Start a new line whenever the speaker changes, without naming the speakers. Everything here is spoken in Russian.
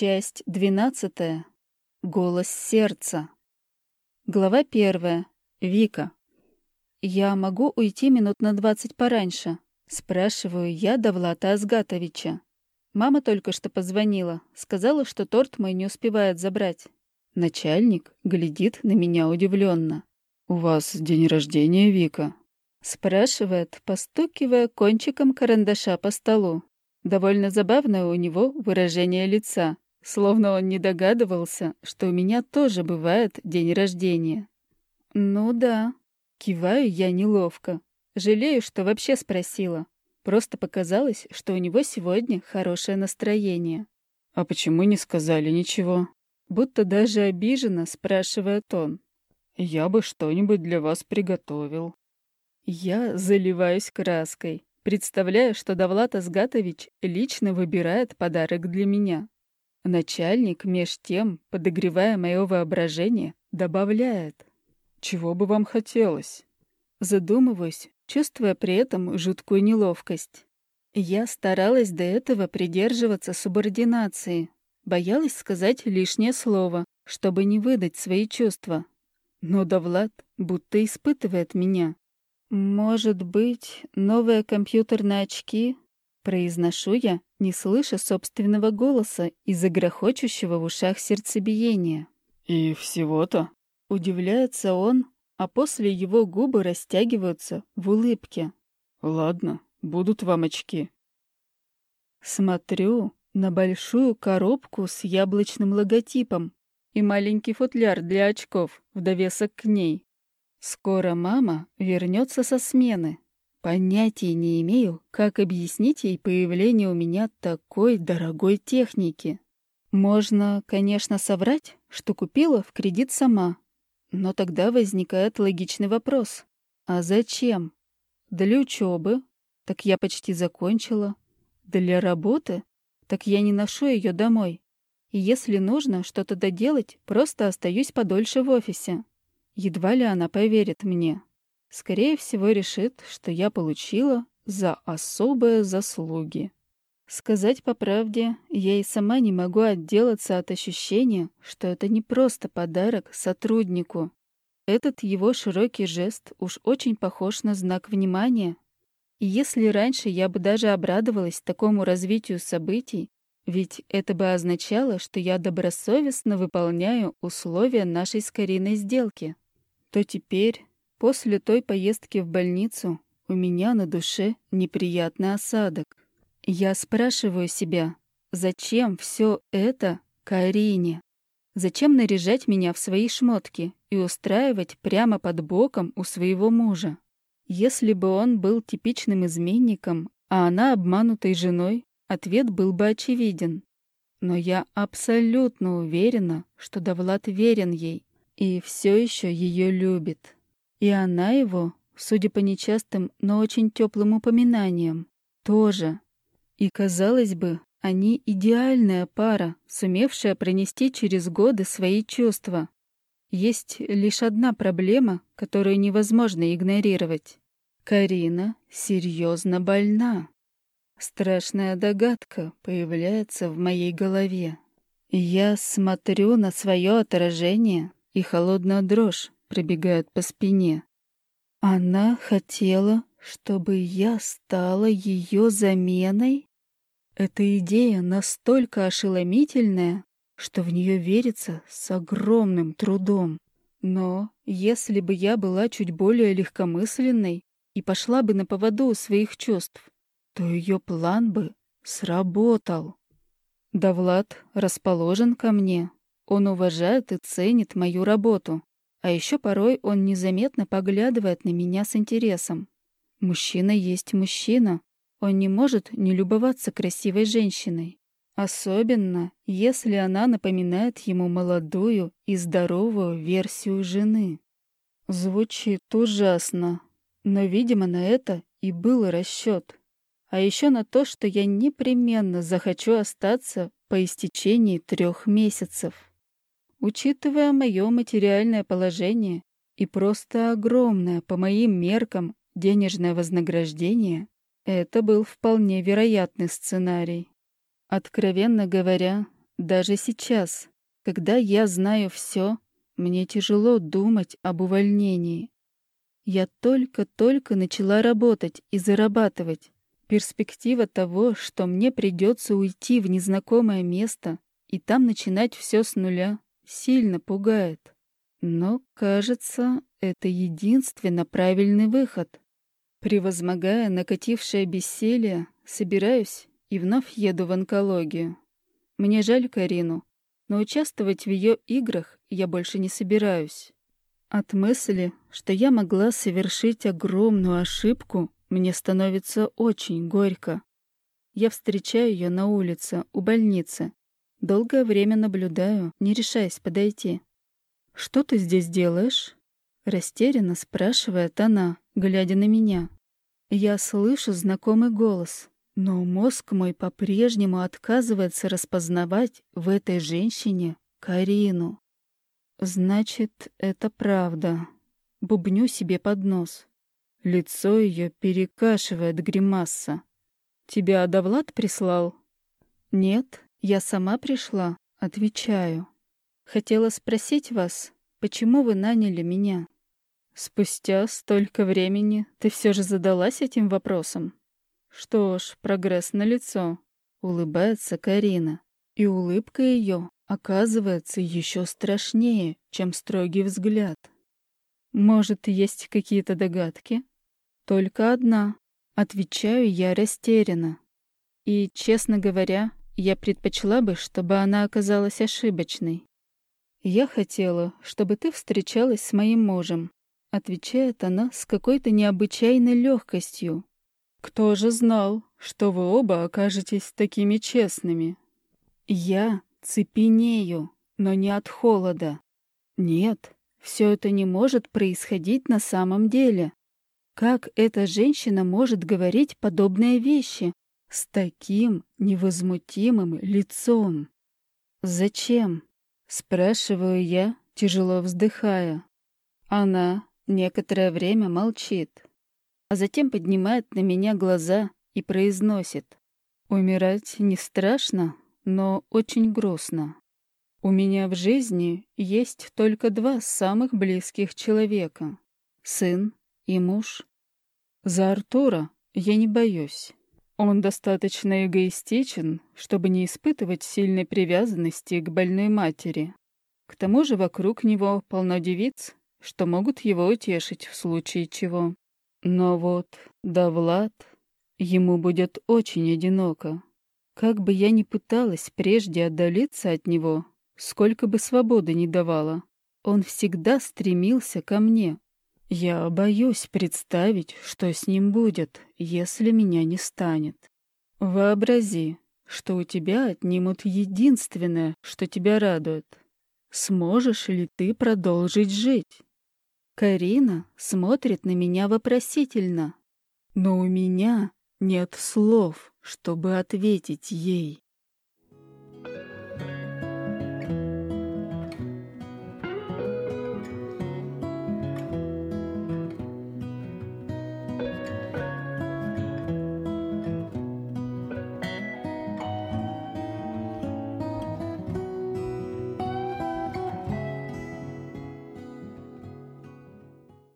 Часть двенадцатая. Голос сердца. Глава первая. Вика. «Я могу уйти минут на двадцать пораньше?» Спрашиваю я Давлата Азгатовича. Мама только что позвонила, сказала, что торт мой не успевает забрать. Начальник глядит на меня удивленно.
«У вас день рождения, Вика?»
Спрашивает, постукивая кончиком карандаша по столу. Довольно забавное у него выражение лица, словно он не догадывался, что у меня тоже бывает день рождения. «Ну да», — киваю я неловко. Жалею, что вообще спросила. Просто показалось, что у него сегодня хорошее настроение.
«А почему не сказали ничего?»
Будто даже обиженно спрашивает он.
«Я бы что-нибудь для вас приготовил».
Я заливаюсь краской, представляя, что Давлат Азгатович лично выбирает подарок для меня. Начальник, меж тем, подогревая мое воображение, добавляет.
«Чего бы вам хотелось?»
Задумываюсь, чувствуя при этом жуткую неловкость. Я старалась до этого придерживаться субординации, боялась сказать лишнее слово, чтобы не выдать свои чувства. Но Давлад будто испытывает меня. «Может быть, новые компьютерные очки?» Произношу я, не слыша собственного голоса из-за грохочущего в ушах сердцебиения.
«И всего-то?»
Удивляется он, а после его губы растягиваются в улыбке.
«Ладно, будут вам очки».
Смотрю на большую коробку с яблочным логотипом и маленький футляр для очков в довесок к ней. Скоро мама вернется со смены. Понятия не имею, как объяснить ей появление у меня такой дорогой техники. Можно, конечно, соврать, что купила в кредит сама, но тогда возникает логичный вопрос. А зачем? Для учебы? Так я почти закончила. Для работы? Так я не ношу ее домой. И если нужно что-то доделать, просто остаюсь подольше в офисе. Едва ли она поверит мне. Скорее всего, решит, что я получила за особые заслуги. Сказать по правде, я и сама не могу отделаться от ощущения, что это не просто подарок сотруднику. Этот его широкий жест уж очень похож на знак внимания. И если раньше я бы даже обрадовалась такому развитию событий, ведь это бы означало, что я добросовестно выполняю условия нашей с сделки, то теперь, после той поездки в больницу, у меня на душе неприятный осадок. Я спрашиваю себя, зачем все это Карине? Зачем наряжать меня в свои шмотки и устраивать прямо под боком у своего мужа? Если бы он был типичным изменником, а она обманутой женой, ответ был бы очевиден. Но я абсолютно уверена, что Давлад верен ей и все еще ее любит. И она его, судя по нечастым, но очень теплым упоминаниям, тоже. И, казалось бы, они идеальная пара, сумевшая пронести через годы свои чувства. Есть лишь одна проблема, которую невозможно игнорировать. Карина серьезно больна. Страшная догадка появляется в моей голове. Я смотрю на свое отражение, и холодная дрожь пробегает по спине. Она хотела, чтобы я стала ее заменой? Эта идея настолько ошеломительная, что в нее верится с огромным трудом. Но если бы я была чуть более легкомысленной и пошла бы на поводу у своих чувств, то ее план бы сработал. Давлад расположен ко мне. Он уважает и ценит мою работу. А еще порой он незаметно поглядывает на меня с интересом. Мужчина есть мужчина, он не может не любоваться красивой женщиной. Особенно, если она напоминает ему молодую и здоровую версию жены. Звучит ужасно, но, видимо, на это и был расчет. А еще на то, что я непременно захочу остаться по истечении трех месяцев. Учитывая мое материальное положение и просто огромное по моим меркам денежное вознаграждение, это был вполне вероятный сценарий. Откровенно говоря, Даже сейчас, когда я знаю все, мне тяжело думать об увольнении. Я только-только начала работать и зарабатывать. Перспектива того, что мне придется уйти в незнакомое место и там начинать все с нуля, сильно пугает. Но, кажется, это единственно правильный выход. Превозмогая накатившее бессилие, собираюсь и вновь еду в онкологию. Мне жаль Карину, но участвовать в ее играх я больше не собираюсь. От мысли, что я могла совершить огромную ошибку, мне становится очень горько. Я встречаю ее на улице, у больницы. Долгое время наблюдаю, не решаясь подойти. «Что ты здесь делаешь?» Растерянно спрашивает она, глядя на меня. Я слышу знакомый голос, но мозг мой по-прежнему отказывается распознавать в этой женщине Карину. Значит, это правда. Бубню себе под нос. Лицо ее перекашивает гримаса. Тебя Адавлад прислал? Нет, я сама пришла, отвечаю. Хотела спросить вас, почему вы наняли меня? Спустя столько времени ты все же задалась этим вопросом? Что ж, прогресс налицо. Улыбается Карина. И улыбка ее оказывается еще страшнее, чем строгий взгляд. Может, есть какие-то догадки? Только одна. Отвечаю я растерянно. И, честно говоря, я предпочла бы, чтобы она оказалась ошибочной. «Я хотела, чтобы ты встречалась с моим мужем», — отвечает она с какой-то необычайной легкостью, кто же знал, что вы оба окажетесь такими честными? Я цепенею, но не от холода. Нет, все это не может происходить на самом деле. Как эта женщина может говорить подобные вещи с таким невозмутимым лицом? Зачем? Спрашиваю я, тяжело вздыхая. Она некоторое время молчит а затем поднимает на меня глаза и произносит. «Умирать не страшно, но очень грустно. У меня в жизни есть только два самых близких человека — сын и муж. За Артура я не боюсь. Он достаточно эгоистичен, чтобы не испытывать сильной привязанности к больной матери. К тому же вокруг него полно девиц, что могут его утешить в случае чего. Но вот, да Влад, ему будет очень одиноко. Как бы я ни пыталась прежде отдалиться от него, сколько бы свободы ни давала, он всегда стремился ко мне. Я боюсь представить, что с ним будет, если меня не станет. Вообрази, что у тебя отнимут единственное, что тебя радует. Сможешь ли ты продолжить жить? Карина смотрит на меня вопросительно, но у меня нет слов, чтобы ответить ей.